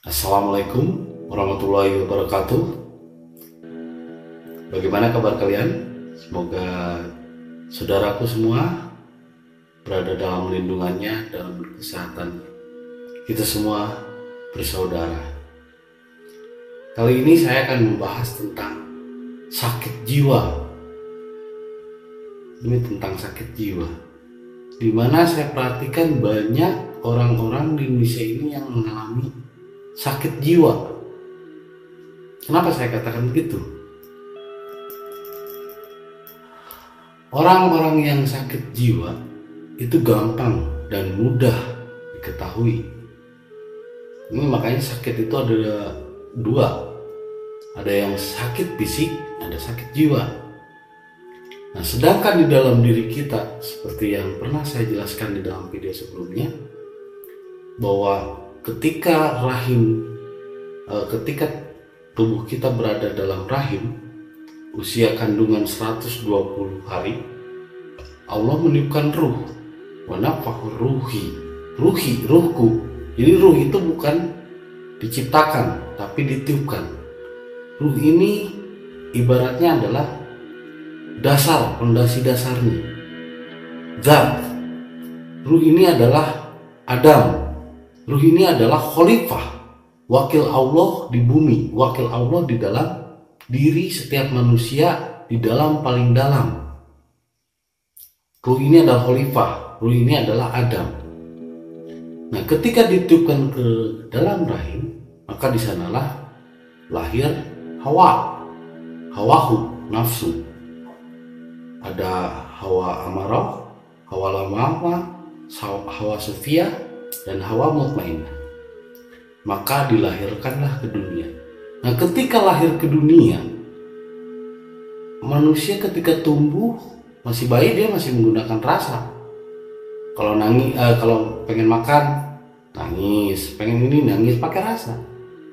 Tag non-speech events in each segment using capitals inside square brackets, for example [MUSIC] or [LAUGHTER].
Assalamualaikum warahmatullahi wabarakatuh. Bagaimana kabar kalian? Semoga saudaraku semua berada dalam lindungannya dalam kesehatan. Kita semua bersaudara. Kali ini saya akan membahas tentang sakit jiwa. Ini tentang sakit jiwa. Di mana saya perhatikan banyak orang-orang di Indonesia ini yang mengalami sakit jiwa. Kenapa saya katakan begitu? Orang-orang yang sakit jiwa itu gampang dan mudah diketahui. Ini makanya sakit itu ada dua. Ada yang sakit fisik, ada sakit jiwa. Nah, sedangkan di dalam diri kita, seperti yang pernah saya jelaskan di dalam video sebelumnya, bahwa ketika rahim uh, ketika tubuh kita berada dalam rahim usia kandungan 120 hari Allah meniupkan ruh. Wanafahu ruhi. Ruhi ruhku. Jadi ruh itu bukan diciptakan tapi ditiupkan. Ruh ini ibaratnya adalah dasar fondasi dasarnya. Zat ruh ini adalah Adam Ruh ini adalah khalifah, wakil Allah di bumi, wakil Allah di dalam diri setiap manusia di dalam paling dalam. Ruh ini adalah khalifah, ruh ini adalah Adam. Nah, ketika ditiupkan ke dalam rahim, maka di sanalah lahir Hawa, Hawahu, nafsu. Ada Hawa Amarah, Hawa Lamama, Hawa Sofia, dan Hawa mutmainah. Maka dilahirkanlah ke dunia. Nah, ketika lahir ke dunia, manusia ketika tumbuh masih bayi dia masih menggunakan rasa. Kalau nangis, eh, kalau pengen makan nangis, pengen ini nangis pakai rasa.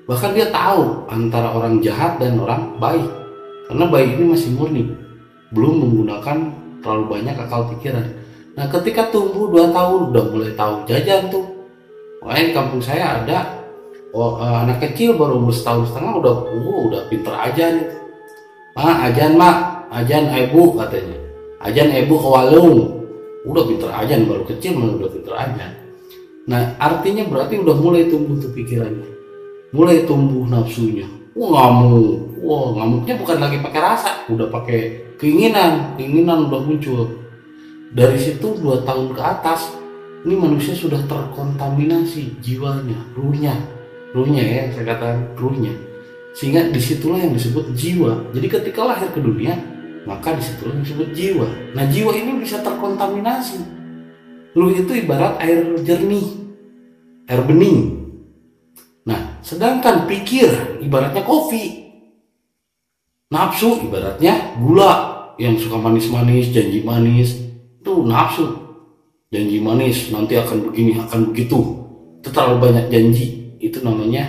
Bahkan dia tahu antara orang jahat dan orang baik. Karena bayi ini masih murni, belum menggunakan terlalu banyak akal pikiran. Nah ketika tumbuh 2 tahun udah mulai tahu jajan tuh. Di kampung saya ada oh, uh, anak kecil baru umur setahun setengah udah uh, udah pinter aja nih. Ah ajan mak, ajan ibu katanya. Ajan ibu ke walung. Udah pinter ajan baru kecil malah udah pinter ajan. Nah artinya berarti udah mulai tumbuh tuh pikirannya. Mulai tumbuh nafsunya. Wah ngamuk. Wah ngamuknya bukan lagi pakai rasa, udah pakai keinginan. Keinginan udah muncul dari situ dua tahun ke atas ini manusia sudah terkontaminasi jiwanya, ruhnya, ruhnya ya saya katakan ruhnya. Sehingga di situlah yang disebut jiwa. Jadi ketika lahir ke dunia, maka di situlah yang disebut jiwa. Nah jiwa ini bisa terkontaminasi. Ruh itu ibarat air jernih, air bening. Nah, sedangkan pikir ibaratnya kopi. Nafsu ibaratnya gula yang suka manis-manis, janji manis, itu nafsu janji manis nanti akan begini akan begitu. Itu terlalu banyak janji. Itu namanya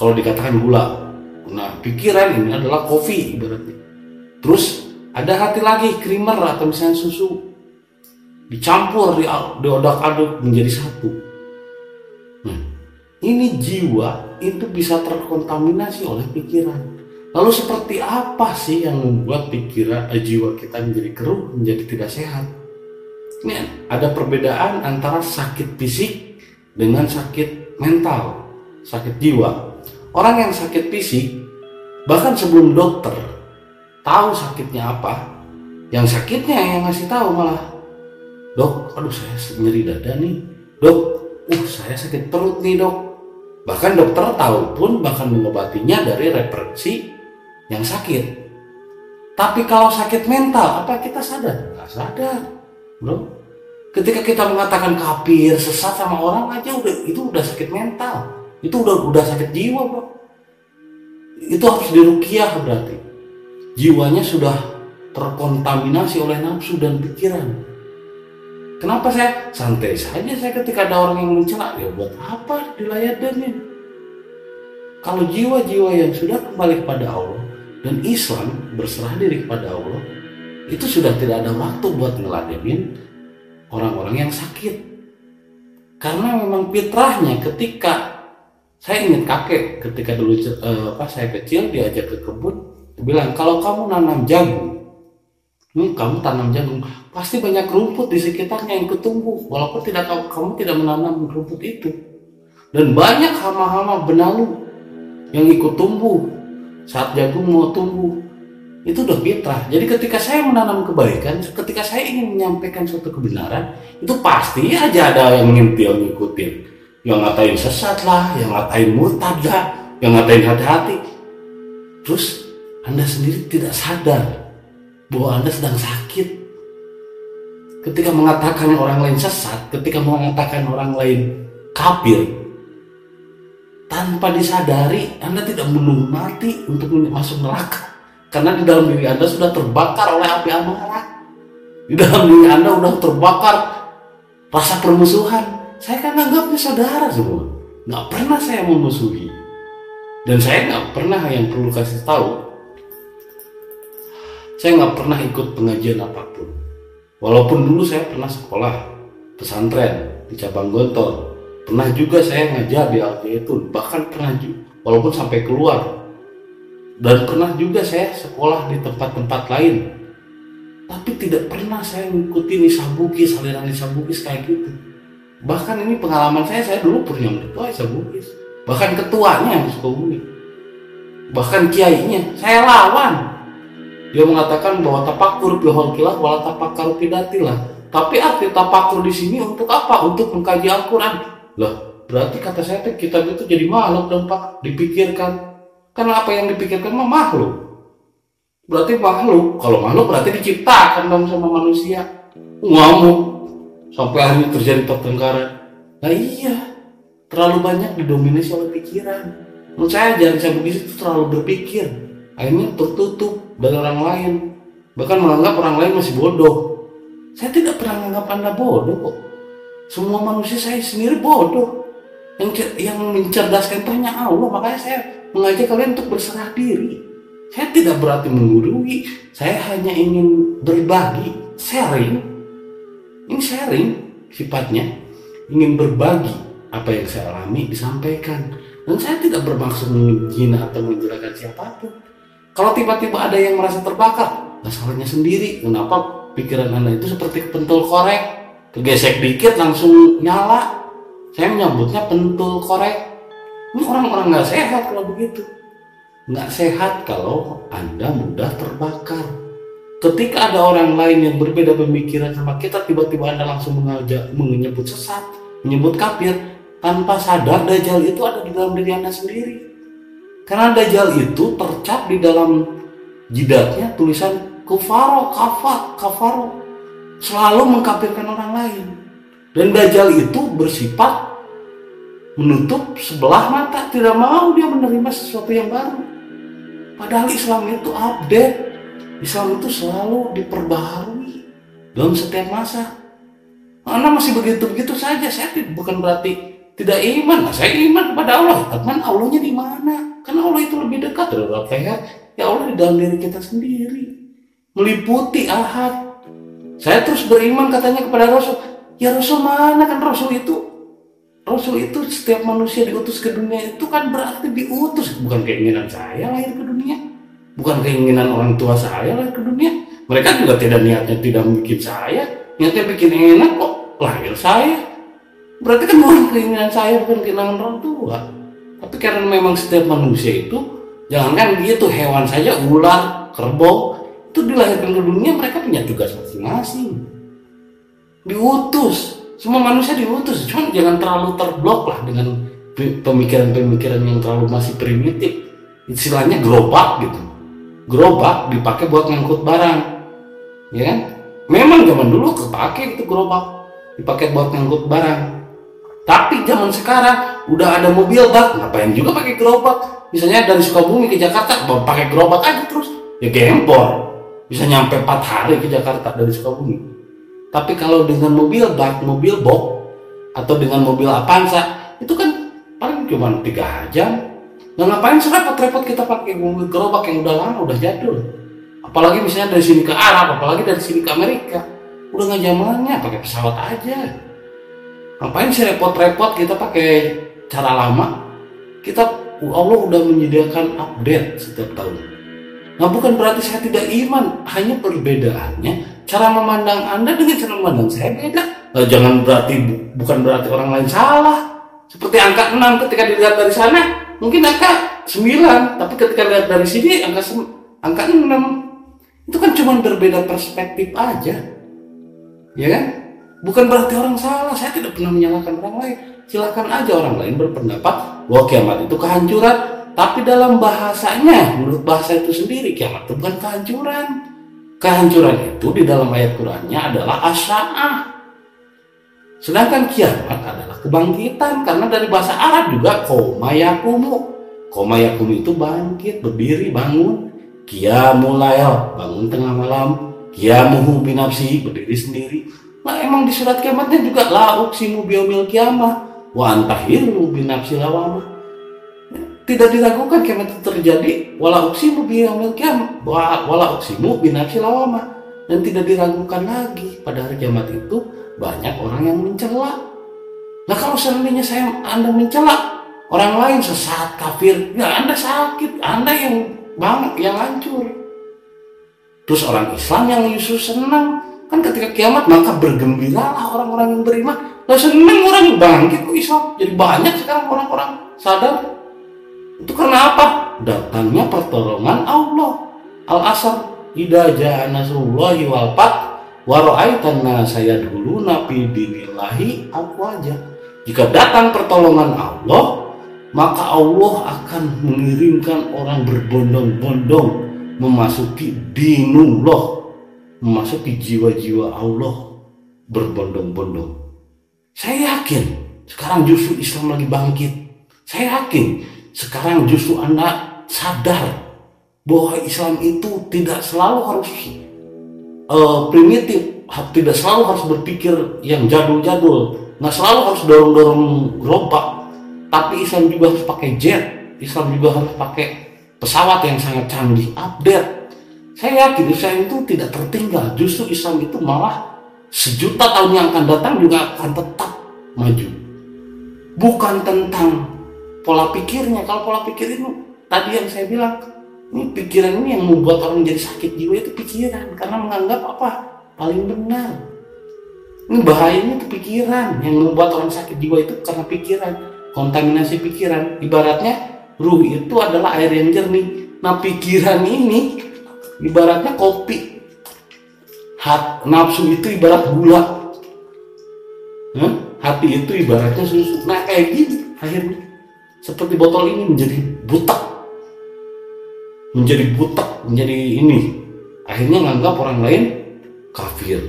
kalau dikatakan gula. Nah pikiran ini adalah kopi ibaratnya. Terus ada hati lagi creamer atau misalnya susu. Dicampur di, odak aduk menjadi satu. Nah ini jiwa itu bisa terkontaminasi oleh pikiran. Lalu seperti apa sih yang membuat pikiran eh, jiwa kita menjadi keruh menjadi tidak sehat ini ada perbedaan antara sakit fisik dengan sakit mental, sakit jiwa. Orang yang sakit fisik, bahkan sebelum dokter tahu sakitnya apa, yang sakitnya yang ngasih tahu malah, dok, aduh saya nyeri dada nih, dok, uh saya sakit perut nih dok. Bahkan dokter tahu pun bahkan mengobatinya dari referensi yang sakit. Tapi kalau sakit mental, apa kita sadar? Nggak sadar, bro. Ketika kita mengatakan kafir, sesat sama orang aja udah itu udah sakit mental. Itu udah udah sakit jiwa, Bro. Itu harus dirukiah berarti. Jiwanya sudah terkontaminasi oleh nafsu dan pikiran. Kenapa saya santai saja saya ketika ada orang yang mencela ya buat apa dilayadanin? Kalau jiwa-jiwa yang sudah kembali kepada Allah dan Islam berserah diri kepada Allah itu sudah tidak ada waktu buat ngeladenin orang-orang yang sakit. Karena memang fitrahnya ketika saya ingat kakek ketika dulu uh, pas saya kecil diajak ke kebun bilang kalau kamu nanam jagung hmm, kamu tanam jagung pasti banyak rumput di sekitarnya yang ketumbuh walaupun tidak kamu tidak menanam rumput itu dan banyak hama-hama benalu yang ikut tumbuh saat jagung mau tumbuh itu udah fitrah. Jadi ketika saya menanam kebaikan ketika saya ingin menyampaikan suatu kebenaran itu pasti aja ada yang ngintil ngikutin. Yang ngatain sesat lah yang ngatain murtad lah yang ngatain hati-hati. Terus anda sendiri tidak sadar bahwa anda sedang sakit. Ketika mengatakan orang lain sesat ketika mengatakan orang lain kafir tanpa disadari anda tidak menunggu mati untuk masuk neraka karena di dalam diri Anda sudah terbakar oleh api amarah. Di dalam diri Anda sudah terbakar rasa permusuhan. Saya kan anggapnya saudara semua. Nggak pernah saya memusuhi. Dan saya nggak pernah yang perlu kasih tahu. Saya nggak pernah ikut pengajian apa pun. Walaupun dulu saya pernah sekolah pesantren di cabang Gontor. Pernah juga saya ngajar di Al bahkan pernah juga, walaupun sampai keluar dan pernah juga saya sekolah di tempat-tempat lain. Tapi tidak pernah saya mengikuti Nisa Bugis aliran Nisa Bugis kayak gitu. Bahkan ini pengalaman saya saya dulu punya ketua Nisa Bugis. Bahkan ketuanya yang Sukabumi bahkan kiainya saya lawan. Dia mengatakan bahwa tapakur bihol kilah wala tapakar pidatilah tapi arti tapakur di sini untuk apa? Untuk mengkaji Al-Quran. Lah berarti kata saya kitab itu jadi makhluk dong pak. Dipikirkan karena apa yang dipikirkan mah makhluk. Berarti makhluk. Kalau makhluk berarti diciptakan dong sama manusia. Ngamuk. Sampai akhirnya terjadi pertengkaran. Nah iya. Terlalu banyak didominasi oleh pikiran. Menurut saya jangan saya begitu itu terlalu berpikir. Akhirnya tertutup dari orang lain. Bahkan menganggap orang lain masih bodoh. Saya tidak pernah menganggap Anda bodoh kok. Semua manusia saya sendiri bodoh. Yang yang mencerdaskan tanya Allah. Makanya saya mengajak kalian untuk berserah diri. Saya tidak berarti menggurui, saya hanya ingin berbagi, sharing. Ini sharing sifatnya, ingin berbagi apa yang saya alami disampaikan. Dan saya tidak bermaksud menghina atau menjelekan siapa pun. Kalau tiba-tiba ada yang merasa terbakar, masalahnya sendiri. Kenapa pikiran anda itu seperti pentul korek, kegesek dikit langsung nyala. Saya menyebutnya pentul korek ini orang-orang nggak sehat kalau begitu. Nggak sehat kalau Anda mudah terbakar. Ketika ada orang lain yang berbeda pemikiran sama kita, tiba-tiba Anda langsung mengajak, menyebut sesat, menyebut kafir, tanpa sadar Dajjal itu ada di dalam diri Anda sendiri. Karena Dajjal itu tercap di dalam jidatnya tulisan kufaro, kafar, kafaro. Selalu mengkafirkan orang lain. Dan Dajjal itu bersifat menutup sebelah mata tidak mau dia menerima sesuatu yang baru. Padahal Islam itu update. Islam itu selalu diperbaharui. Dalam setiap masa. Anda masih begitu-begitu saja. Saya bukan berarti tidak iman. Nah, saya iman kepada Allah. Teman Allahnya di mana? Karena Allah itu lebih dekat. Dari Allah ya Allah di dalam diri kita sendiri. Meliputi ahad. Saya terus beriman katanya kepada Rasul. Ya Rasul mana kan Rasul itu Rasul itu setiap manusia diutus ke dunia itu kan berarti diutus. Bukan keinginan saya lahir ke dunia. Bukan keinginan orang tua saya lahir ke dunia. Mereka juga tidak niatnya tidak bikin saya. Niatnya bikin enak kok lahir saya. Berarti kan bukan keinginan saya bukan keinginan orang tua. Tapi karena memang setiap manusia itu jangankan gitu hewan saja ular kerbau itu dilahirkan ke dunia mereka punya tugas masing-masing. Diutus semua manusia diutus cuma jangan terlalu terblok lah dengan pemikiran-pemikiran yang terlalu masih primitif. Istilahnya gerobak gitu. Gerobak dipakai buat ngangkut barang. Ya kan? Memang zaman dulu kepake itu gerobak. Dipakai buat ngangkut barang. Tapi zaman sekarang udah ada mobil bak. Ngapain juga pakai gerobak? Misalnya dari Sukabumi ke Jakarta pakai gerobak aja terus. Ya gempor. Bisa nyampe 4 hari ke Jakarta dari Sukabumi tapi kalau dengan mobil bak, mobil box atau dengan mobil Avanza itu kan paling cuma tiga jam. Nah ngapain repot-repot kita pakai mobil gerobak yang udah lama, udah jadul. Apalagi misalnya dari sini ke Arab, apalagi dari sini ke Amerika. Udah nggak zamannya, pakai pesawat aja. Ngapain sih repot-repot kita pakai cara lama? kita Allah udah menyediakan update setiap tahun. Nah bukan berarti saya tidak iman, hanya perbedaannya cara memandang Anda dengan cara memandang saya beda. Nah, jangan berarti bukan berarti orang lain salah. Seperti angka 6 ketika dilihat dari sana, mungkin angka 9, tapi ketika dilihat dari sini angka angka 6. Itu kan cuma berbeda perspektif aja. Ya kan? Bukan berarti orang salah, saya tidak pernah menyalahkan orang lain. Silakan aja orang lain berpendapat bahwa kiamat itu kehancuran, tapi dalam bahasanya, menurut bahasa itu sendiri, kiamat itu bukan kehancuran. Kehancuran itu di dalam ayat Qur'annya adalah asya'ah. Sedangkan kiamat adalah kebangkitan karena dari bahasa Arab juga koma yakumu. Koma yakumu itu bangkit, berdiri, bangun. Kiamulail, bangun tengah malam. Kiamuhu binafsi, berdiri sendiri. Nah emang di surat kiamatnya juga la uksimu biomil kiamah wa antahiru binafsi lawamah tidak diragukan kiamat itu terjadi. Wala uksimu biyaumil kiamat wala uksimu binafsi lawama. Dan tidak diragukan lagi pada hari kiamat itu banyak orang yang mencela. Nah kalau seandainya saya anda mencela orang lain sesat kafir ya anda sakit anda yang bang yang hancur. Terus orang Islam yang justru senang kan ketika kiamat maka bergembiralah orang-orang yang beriman. Lah senang orang bangkit kok Islam. Jadi banyak sekarang orang-orang sadar itu karena apa? Datangnya pertolongan Allah. Al-Asr idza jaa nasrullahi wal fath wa saya dulu nabi dinillahi aja. Jika datang pertolongan Allah, maka Allah akan mengirimkan orang berbondong-bondong memasuki dinullah, memasuki jiwa-jiwa Allah berbondong-bondong. Saya yakin sekarang justru Islam lagi bangkit. Saya yakin sekarang justru Anda sadar bahwa Islam itu tidak selalu harus uh, primitif, tidak selalu harus berpikir yang jadul-jadul, nggak selalu harus dorong-dorong gerobak, tapi Islam juga harus pakai jet, Islam juga harus pakai pesawat yang sangat canggih, update. Saya yakin Islam itu tidak tertinggal, justru Islam itu malah sejuta tahun yang akan datang juga akan tetap maju. Bukan tentang pola pikirnya. Kalau pola pikir itu tadi yang saya bilang ini pikiran ini yang membuat orang jadi sakit jiwa itu pikiran. Karena menganggap apa? Paling benar. Ini bahayanya itu pikiran. Yang membuat orang sakit jiwa itu karena pikiran. Kontaminasi pikiran. Ibaratnya ruh itu adalah air yang jernih. Nah pikiran ini ibaratnya kopi. Hat nafsu itu ibarat gula. Hmm? hati itu ibaratnya susu. Nah kayak gini akhirnya seperti botol ini menjadi butak menjadi butak menjadi ini. Akhirnya nganggap orang lain kafir.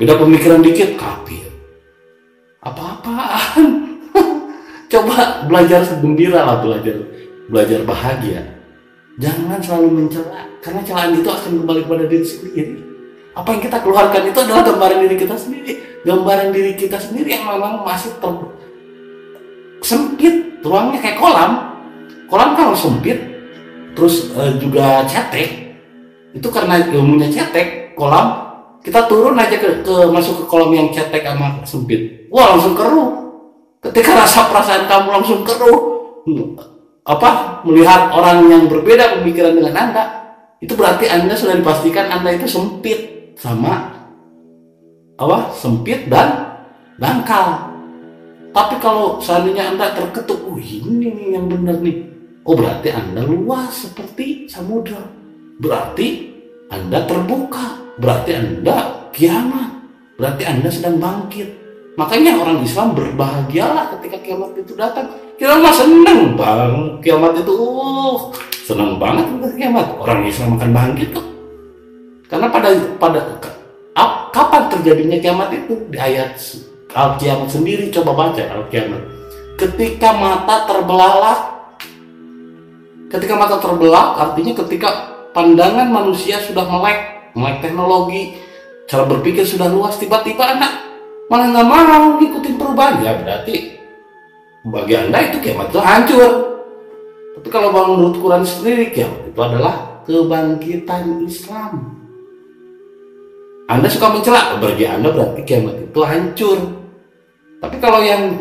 Beda pemikiran dikit kafir. Apa-apaan? [LAUGHS] Coba belajar segembira lah belajar belajar bahagia. Jangan selalu mencela karena celaan itu akan kembali kepada diri sendiri. Apa yang kita keluarkan itu adalah gambaran diri kita sendiri. Gambaran diri kita sendiri yang memang masih ter sempit ruangnya kayak kolam. Kolam kan sempit. Terus e, juga cetek. Itu karena ilmunya cetek kolam. Kita turun aja ke, ke masuk ke kolam yang cetek sama sempit. Wah langsung keruh. Ketika rasa perasaan kamu langsung keruh apa melihat orang yang berbeda pemikiran dengan anda itu berarti anda sudah dipastikan anda itu sempit sama apa sempit dan dangkal tapi kalau seandainya Anda terketuk, oh ini nih yang benar nih. Oh berarti Anda luas seperti samudra. Berarti Anda terbuka. Berarti Anda kiamat. Berarti Anda sedang bangkit. Makanya orang Islam berbahagialah ketika kiamat itu datang. Kita mah seneng bang. Kiamat itu uh, senang banget untuk kiamat. Orang Islam akan bangkit kok. Karena pada pada kapan terjadinya kiamat itu di ayat Al-Kiamat sendiri coba baca Al-Kiamat. Ketika mata terbelalak, ketika mata terbelalak artinya ketika pandangan manusia sudah melek, melek teknologi, cara berpikir sudah luas, tiba-tiba anak malah nggak mau ngikutin perubahan ya berarti bagi anda itu kiamat itu hancur. Tapi kalau menurut Quran sendiri kiamat itu adalah kebangkitan Islam. Anda suka mencela, bagi Anda berarti kiamat itu hancur. Tapi kalau yang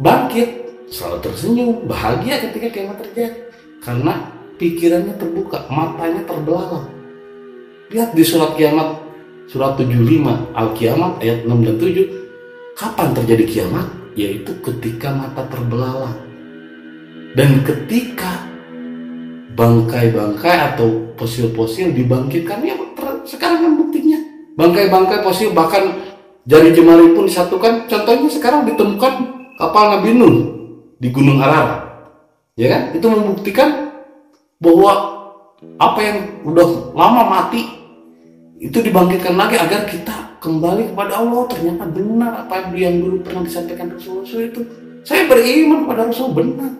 bangkit selalu tersenyum bahagia ketika kiamat terjadi. Karena pikirannya terbuka matanya terbelalak lihat di surat kiamat surat 75 al kiamat ayat 6 dan 7 kapan terjadi kiamat? Yaitu ketika mata terbelalak dan ketika bangkai-bangkai atau fosil-fosil dibangkitkan ya sekarang kan buktinya. Bangkai-bangkai fosil bahkan jari jemari pun disatukan. Contohnya sekarang ditemukan kapal Nabi Nuh di Gunung Ararat ya kan? Itu membuktikan bahwa apa yang udah lama mati itu dibangkitkan lagi agar kita kembali kepada Allah. Ternyata benar apa yang dulu pernah disampaikan Rasul itu. Saya beriman pada Rasul benar.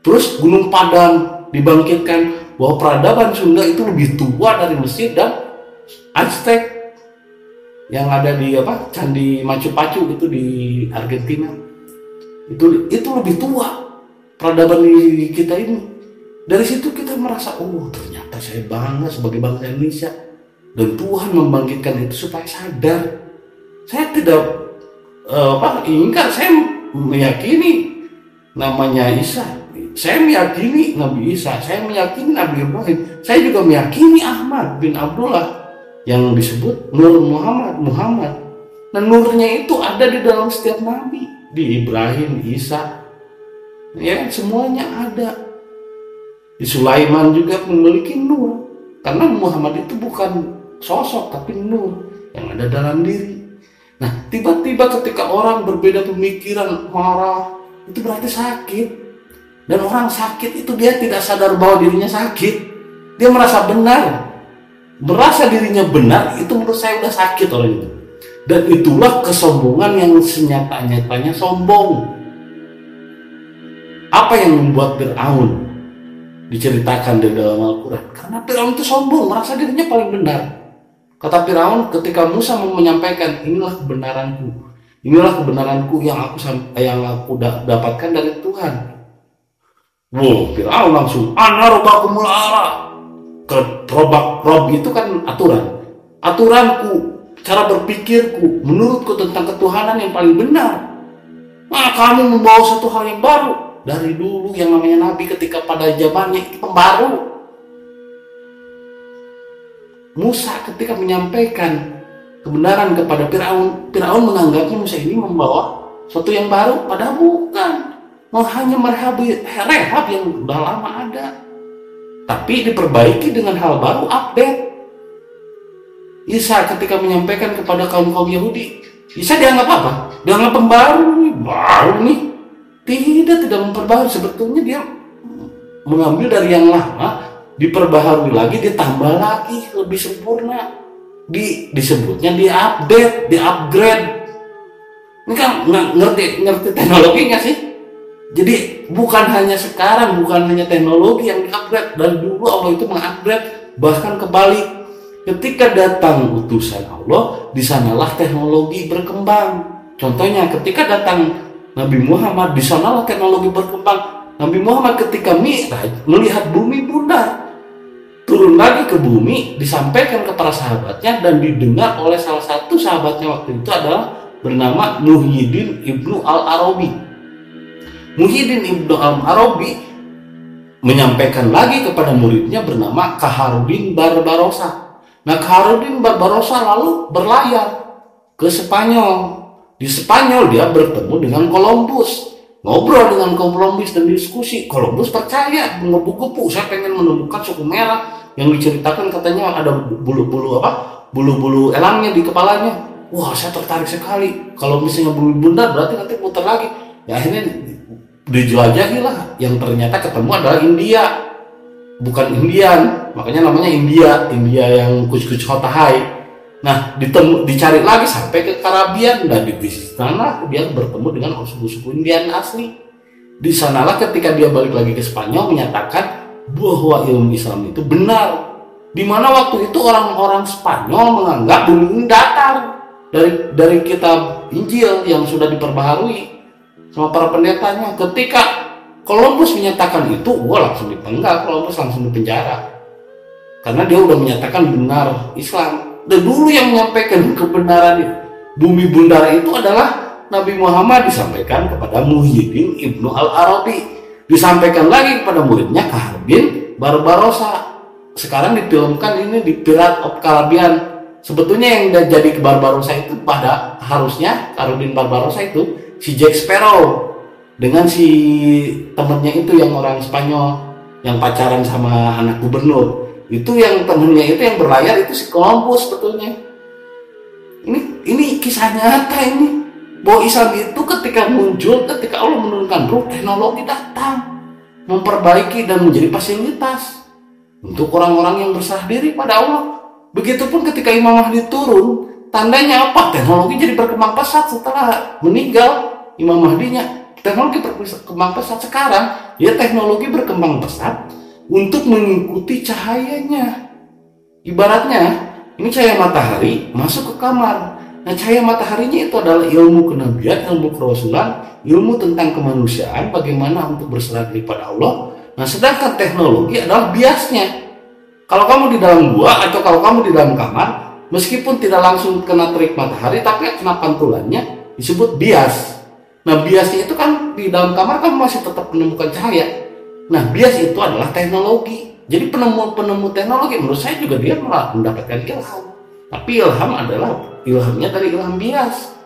Terus Gunung Padang dibangkitkan bahwa peradaban Sunda itu lebih tua dari Mesir dan Aztec yang ada di apa Candi Machu Picchu itu di Argentina. Itu itu lebih tua peradaban di kita ini. Dari situ kita merasa oh ternyata saya bangga sebagai bangsa Indonesia. Dan Tuhan membangkitkan itu supaya sadar. Saya tidak uh, apa ingkar saya meyakini namanya Isa. Saya meyakini Nabi Isa, saya meyakini Nabi Ibrahim, saya juga meyakini Ahmad bin Abdullah yang disebut Nur Muhammad Muhammad. Dan nurnya itu ada di dalam setiap nabi, di Ibrahim, Isa, ya semuanya ada. Di Sulaiman juga memiliki nur, karena Muhammad itu bukan sosok tapi nur yang ada dalam diri. Nah, tiba-tiba ketika orang berbeda pemikiran, marah, itu berarti sakit dan orang sakit itu dia tidak sadar bahwa dirinya sakit. Dia merasa benar. Merasa dirinya benar itu menurut saya udah sakit orang itu. Dan itulah kesombongan yang senyata-nyatanya sombong. Apa yang membuat Fir'aun diceritakan di dalam Al-Quran? Karena Fir'aun itu sombong, merasa dirinya paling benar. Kata Fir'aun ketika Musa mau menyampaikan inilah kebenaranku. Inilah kebenaranku yang aku yang aku dapatkan dari Tuhan Wow, Fir'aun langsung ana robakumul ala. Ke robak rob itu kan aturan. Aturanku, cara berpikirku, menurutku tentang ketuhanan yang paling benar. Nah, kamu membawa satu hal yang baru dari dulu yang namanya nabi ketika pada zamannya itu pembaru. Musa ketika menyampaikan kebenaran kepada Firaun, Firaun menganggapnya Musa ini membawa sesuatu yang baru, padahal bukan mau hanya merehab rehab yang udah lama ada tapi diperbaiki dengan hal baru update. Isa ketika menyampaikan kepada kaum kaum Yahudi Isa dianggap apa? dianggap pembaru baru nih. Tidak tidak memperbarui sebetulnya dia mengambil dari yang lama diperbaharui lagi ditambah lagi lebih sempurna. Di disebutnya di update di upgrade. Ini kan ngerti ngerti teknologi nggak sih. Jadi bukan hanya sekarang, bukan hanya teknologi yang diupgrade. Dari dulu Allah itu mengupgrade, bahkan kebalik. Ketika datang utusan Allah, di sanalah teknologi berkembang. Contohnya ketika datang Nabi Muhammad, di sanalah teknologi berkembang. Nabi Muhammad ketika Mi'raj melihat bumi bundar, turun lagi ke bumi, disampaikan kepada sahabatnya dan didengar oleh salah satu sahabatnya waktu itu adalah bernama Muhyiddin Ibnu Al-Arabi Muhyiddin Ibnu Arabi menyampaikan lagi kepada muridnya bernama Kaharudin Barbarossa. Nah Kaharudin Barbarossa lalu berlayar ke Spanyol. Di Spanyol dia bertemu dengan Columbus. Ngobrol dengan Columbus dan diskusi. Columbus percaya mengepu-gepu. Saya pengen menemukan suku merah yang diceritakan katanya ada bulu-bulu apa? Bulu-bulu elangnya di kepalanya. Wah saya tertarik sekali. Kalau misalnya bulu bunda berarti nanti putar lagi. Ya akhirnya dijelajahi lah. Yang ternyata ketemu adalah India. Bukan Indian. Makanya namanya India. India yang kuch hotahai nah ditemu dicari lagi sampai ke Karabian. Dan di sana dia bertemu dengan suku-suku Indian asli. Di sanalah ketika dia balik lagi ke Spanyol menyatakan bahwa ilmu Islam itu benar. Di mana waktu itu orang-orang Spanyol menganggap bumi datar. Dari dari kitab Injil yang sudah diperbaharui sama para pendetanya ketika Columbus menyatakan itu gua langsung dipenggal Columbus langsung dipenjara. Karena dia udah menyatakan benar Islam. Dan dulu yang menyampaikan kebenaran bumi bundar itu adalah Nabi Muhammad disampaikan kepada Muhyiddin Ibnu Al-Arabi. Disampaikan lagi kepada muridnya Kaharbin Barbarossa. Sekarang difilmkan ini di Pirat of Caribbean. Sebetulnya yang jadi ke Barbarossa itu pada harusnya Kaharbin Barbarossa itu si Jack Sparrow dengan si temennya itu yang orang Spanyol yang pacaran sama anak gubernur. Itu yang temennya itu yang berlayar itu si Columbus sebetulnya ini ini kisah nyata ini. Bahwa Islam itu ketika muncul ketika Allah menurunkan ruh teknologi datang. Memperbaiki dan menjadi fasilitas untuk orang-orang yang berserah diri pada Allah. Begitupun ketika Imam Mahdi turun tandanya apa? Teknologi jadi berkembang pesat setelah meninggal Imam Mahdinya teknologi berkembang pesat sekarang ya teknologi berkembang pesat untuk mengikuti cahayanya ibaratnya ini cahaya matahari masuk ke kamar Nah cahaya mataharinya itu adalah ilmu kenabian, ilmu kerasulan, ilmu tentang kemanusiaan, bagaimana untuk berserah diri pada Allah. Nah sedangkan teknologi adalah biasnya. Kalau kamu di dalam gua atau kalau kamu di dalam kamar, meskipun tidak langsung kena terik matahari, tapi kena pantulannya disebut bias. Nah biasnya itu kan di dalam kamar kamu masih tetap menemukan cahaya. Nah bias itu adalah teknologi. Jadi penemu-penemu teknologi menurut saya juga dia malah mendapatkan ilham. Tapi ilham adalah ilhamnya dari ilham bias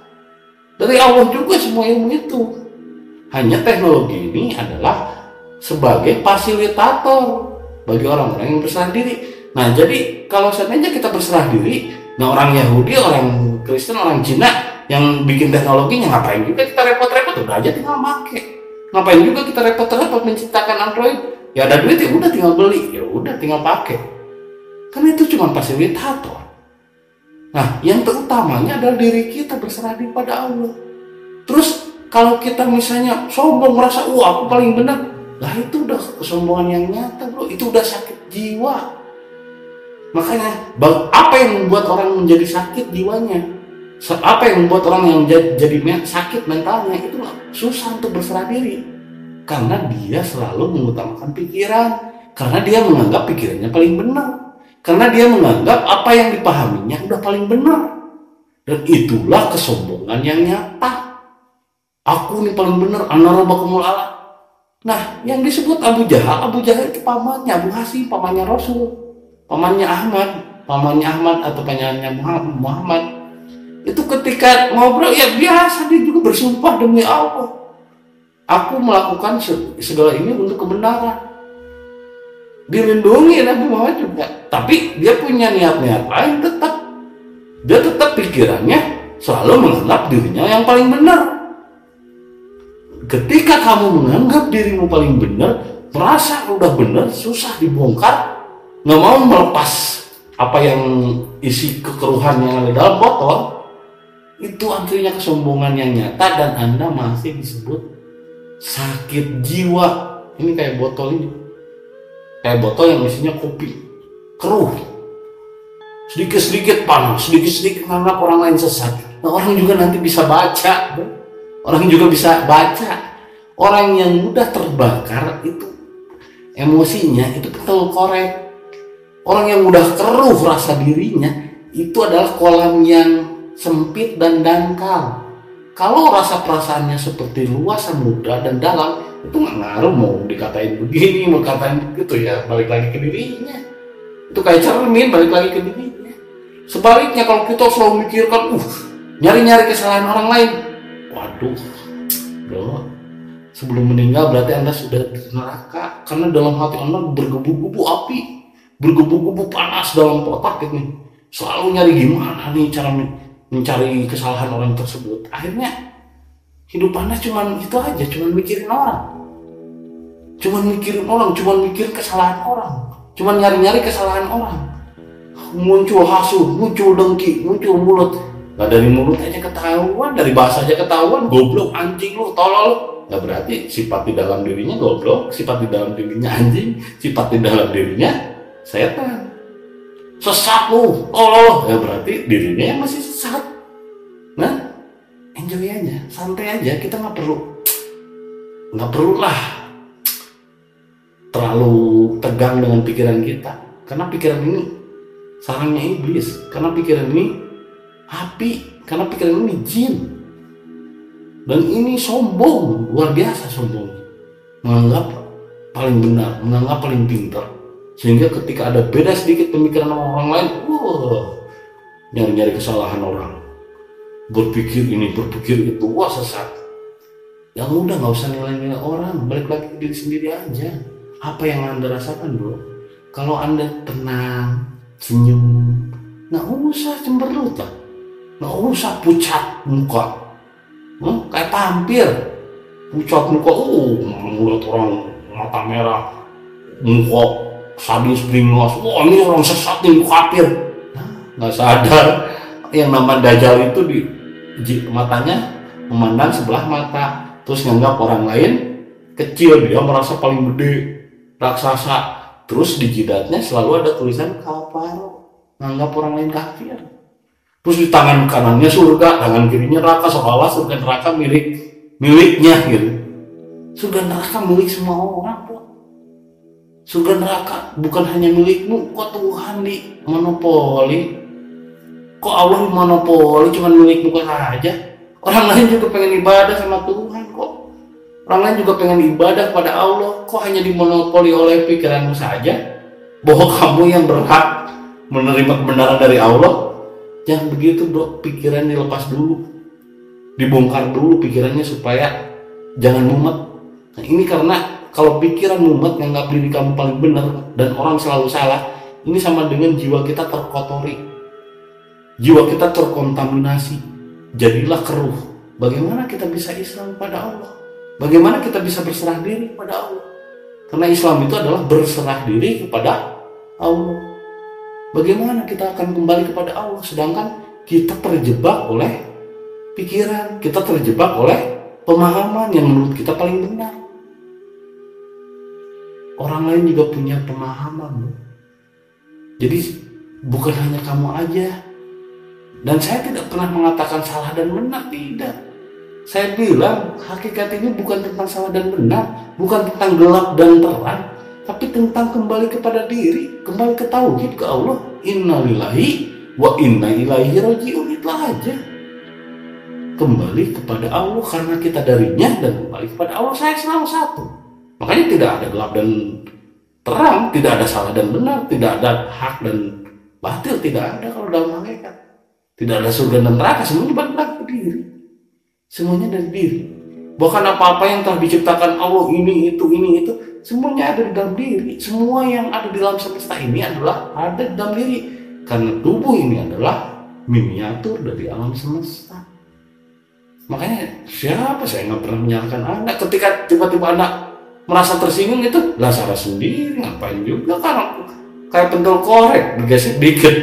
dari Allah juga semua ilmu itu hanya teknologi ini adalah sebagai fasilitator bagi orang-orang yang berserah diri nah jadi kalau seandainya kita berserah diri nah orang Yahudi orang Kristen orang Cina yang bikin teknologinya ngapain juga kita repot-repot? Udah aja tinggal make. Ngapain juga kita repot-repot menciptakan Android? Ya ada duit ya udah tinggal beli. Ya udah tinggal pakai kan itu cuma fasilitator. Nah, yang terutamanya adalah diri kita berserah diri pada Allah. Terus kalau kita misalnya sombong merasa, wah aku paling benar, lah itu udah kesombongan yang nyata bro, itu udah sakit jiwa. Makanya apa yang membuat orang menjadi sakit jiwanya? Apa yang membuat orang yang jadi, sakit mentalnya itu susah untuk berserah diri. Karena dia selalu mengutamakan pikiran, karena dia menganggap pikirannya paling benar. Karena dia menganggap apa yang dipahaminya udah paling benar. Dan itulah kesombongan yang nyata. Aku ini paling benar, anarabakumul ala. Nah, yang disebut Abu Jahal, Abu Jahal itu pamannya Abu Hasim, pamannya Rasul, pamannya Ahmad, pamannya Ahmad atau pamannya Muhammad. Itu ketika ngobrol ya biasa dia juga bersumpah demi Allah. Aku melakukan segala ini untuk kebenaran. Dilindungi Nabi Muhammad juga. Tapi dia punya niat-niat lain tetap. Dia tetap pikirannya selalu menganggap dirinya yang paling benar. Ketika kamu menganggap dirimu paling benar merasa udah benar susah dibongkar nggak mau melepas apa yang isi kekeruhan yang ada dalam botol itu artinya kesombongan yang nyata dan anda masih disebut sakit jiwa. Ini kayak botol ini. Kayak botol yang isinya kopi. Keruh. Sedikit-sedikit panas sedikit-sedikit karena orang lain sesat. Nah, orang juga nanti bisa baca orang juga bisa baca. Orang yang mudah terbakar itu emosinya itu betul korek. Orang yang mudah keruh rasa dirinya itu adalah kolam yang sempit dan dangkal. Kalau rasa perasaannya seperti luas samudra dan dalam itu nggak ngaruh mau dikatain begini mau katain begitu ya balik lagi ke dirinya. Itu kayak cermin balik lagi ke dirinya. Sebaliknya kalau kita selalu mikirkan uh nyari-nyari kesalahan orang lain. Waduh bro sebelum meninggal berarti anda sudah di neraka karena dalam hati anda bergebu-gebu api bergebu-gebu panas dalam otak ini. Selalu nyari gimana nih cara mencari kesalahan orang tersebut akhirnya hidup anda cuma itu aja cuma mikirin orang Cuman mikirin orang, cuman mikir kesalahan orang, cuman nyari-nyari kesalahan orang. Muncul hasut, muncul dengki, muncul mulut. Nah dari mulut aja ketahuan, dari bahasa aja ketahuan, goblok, anjing lu, tolol. Nah berarti sifat di dalam dirinya goblok, sifat di dalam dirinya anjing, sifat di dalam dirinya setan. Sesat lu, tolol. Ya berarti dirinya yang masih sesat. Nah, enjoy aja, santai aja, kita nggak perlu nggak perlu lah terlalu tegang dengan pikiran kita. Karena pikiran ini sarangnya iblis. Karena pikiran ini api. Karena pikiran ini jin. Dan ini sombong luar biasa sombong. Menganggap paling benar menganggap paling pintar sehingga ketika ada beda sedikit pemikiran orang lain wah nyari-nyari kesalahan orang. Berpikir ini berpikir itu wah sesat. Yang udah nggak usah nilai-nilai orang balik lagi ke diri sendiri aja. Apa yang anda rasakan bro kalau anda tenang senyum nggak usah cemberut lah. Nggak usah pucat muka. Hmm? kayak tampil. Pucat muka uh ngeliat orang mata merah muka sadis beringas wah ini orang sesat nih kafir nggak sadar. Yang nama dajjal itu di matanya memandang sebelah mata. Terus nganggap orang lain kecil. Dia merasa paling gede raksasa. Terus di jidatnya selalu ada tulisan kafar nganggap orang lain kafir. Terus di tangan kanannya surga tangan kirinya neraka seolah surga neraka milik miliknya gitu. Surga neraka milik semua orang kok surga neraka bukan hanya milikmu kok Tuhan di monopoli? Kok Allah monopoli cuma milikmu saja? Orang lain juga pengen ibadah sama Tuhan kok. Orang lain juga pengen ibadah kepada Allah kok hanya dimonopoli oleh pikiranmu saja? Bahwa kamu yang berhak menerima kebenaran dari Allah? Jangan begitu bro, pikiran dilepas dulu. Dibongkar dulu pikirannya supaya jangan mumet. Nah ini karena kalau pikiran mumet nganggap diri kamu paling benar dan orang selalu salah, ini sama dengan jiwa kita terkotori. Jiwa kita terkontaminasi. Jadilah keruh. Bagaimana kita bisa Islam pada Allah? Bagaimana kita bisa berserah diri pada Allah? Karena Islam itu adalah berserah diri kepada Allah. Bagaimana kita akan kembali kepada Allah sedangkan kita terjebak oleh pikiran, kita terjebak oleh pemahaman yang menurut kita paling benar. Orang lain juga punya pemahaman. Jadi bukan hanya kamu aja. Dan saya tidak pernah mengatakan salah dan benar, tidak. Saya bilang hakikat ini bukan tentang salah dan benar, bukan tentang gelap dan terang, tapi tentang kembali kepada diri, kembali ke tauhid ke Allah. Innalillahi wa inna ilaihi rajiun itu aja. Kembali kepada Allah karena kita darinya dan kembali kepada Allah saya selalu satu. Makanya tidak ada gelap dan terang, tidak ada salah dan benar, tidak ada hak dan batil, tidak ada kalau dalam hakikat. Tidak ada surga dan neraka, semuanya balik ke diri. Semuanya dari diri. Bahkan apa-apa yang telah diciptakan Allah ini, itu, ini, itu, Semuanya ada di dalam diri. Semua yang ada di dalam semesta ini adalah ada di dalam diri. Karena tubuh ini adalah miniatur dari alam semesta. Makanya siapa saya nggak pernah menyalahkan anak ketika tiba-tiba anak merasa tersinggung itu lah salah sendiri ngapain juga? Kan kayak pentol korek digesek dikit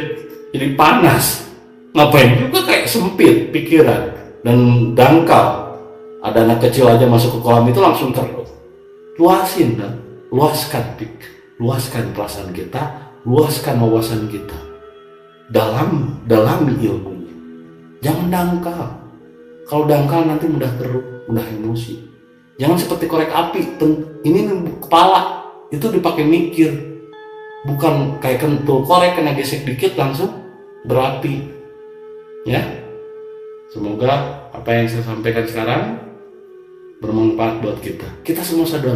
jadi panas. Ngapain juga kayak sempit pikiran dan dangkal. Ada anak kecil aja masuk ke kolam itu langsung ter luasin dan luaskan pik luaskan perasaan kita luaskan wawasan kita. Dalam dalam ilmunya. Jangan dangkal. Kalau dangkal nanti mudah keruh mudah emosi jangan seperti korek api ini kepala itu dipakai mikir bukan kayak kentul korek kena gesek dikit langsung berapi ya semoga apa yang saya sampaikan sekarang bermanfaat buat kita. Kita semua sadar.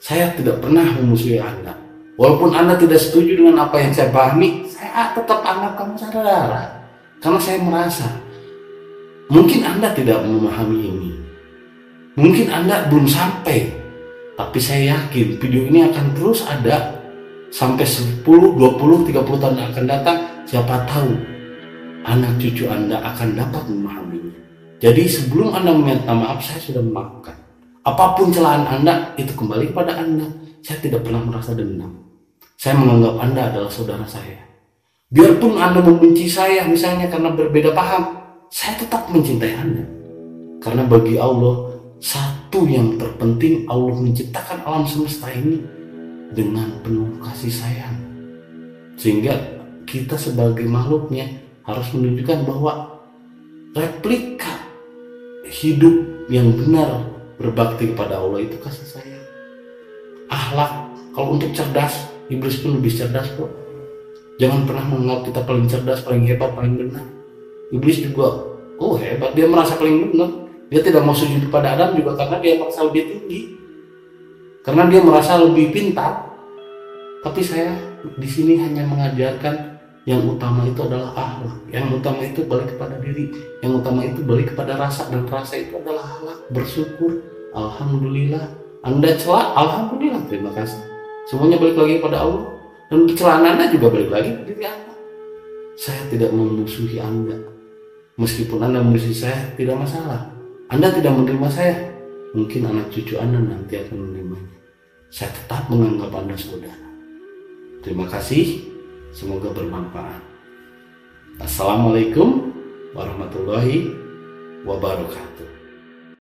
Saya tidak pernah memusuhi Anda. Walaupun Anda tidak setuju dengan apa yang saya pahami, saya tetap anggap kamu saudara. Karena saya merasa mungkin Anda tidak memahami ini. Mungkin Anda belum sampai. Tapi saya yakin video ini akan terus ada sampai 10, 20, 30 tahun akan datang. Siapa tahu anak cucu Anda akan dapat memahaminya. Jadi sebelum Anda meminta maaf, saya sudah memaafkan. Apa pun celaan Anda, itu kembali kepada Anda. Saya tidak pernah merasa dendam. Saya menganggap Anda adalah saudara saya. Biarpun Anda membenci saya misalnya karena berbeda paham, saya tetap mencintai Anda. Karena bagi Allah, satu yang terpenting Allah menciptakan alam semesta ini dengan penuh kasih sayang. Sehingga kita sebagai makhluknya harus menunjukkan bahwa replika hidup yang benar berbakti kepada Allah itu kasih sayang. Akhlak, kalau untuk cerdas, iblis pun lebih cerdas kok. Jangan pernah menganggap kita paling cerdas, paling hebat, paling benar. Iblis juga oh hebat dia merasa paling benar dia tidak mau sujud kepada Adam juga karena dia merasa lebih tinggi. Karena dia merasa lebih pintar. Tapi saya di sini hanya mengajarkan yang utama itu adalah akhlak. Yang utama itu balik kepada diri. Yang utama itu balik kepada rasa. Dan rasa itu adalah akhlak. Bersyukur. Alhamdulillah. Anda celah? Alhamdulillah. Terima kasih. Semuanya balik lagi kepada Allah. Dan celananya juga balik lagi ke diri anda. Saya tidak memusuhi anda. Meskipun anda memusuhi saya tidak masalah anda tidak menerima saya mungkin anak cucu anda nanti akan menerimanya saya tetap menganggap anda saudara terima kasih Semoga bermanfaat. Assalamualaikum warahmatullahi wabarakatuh.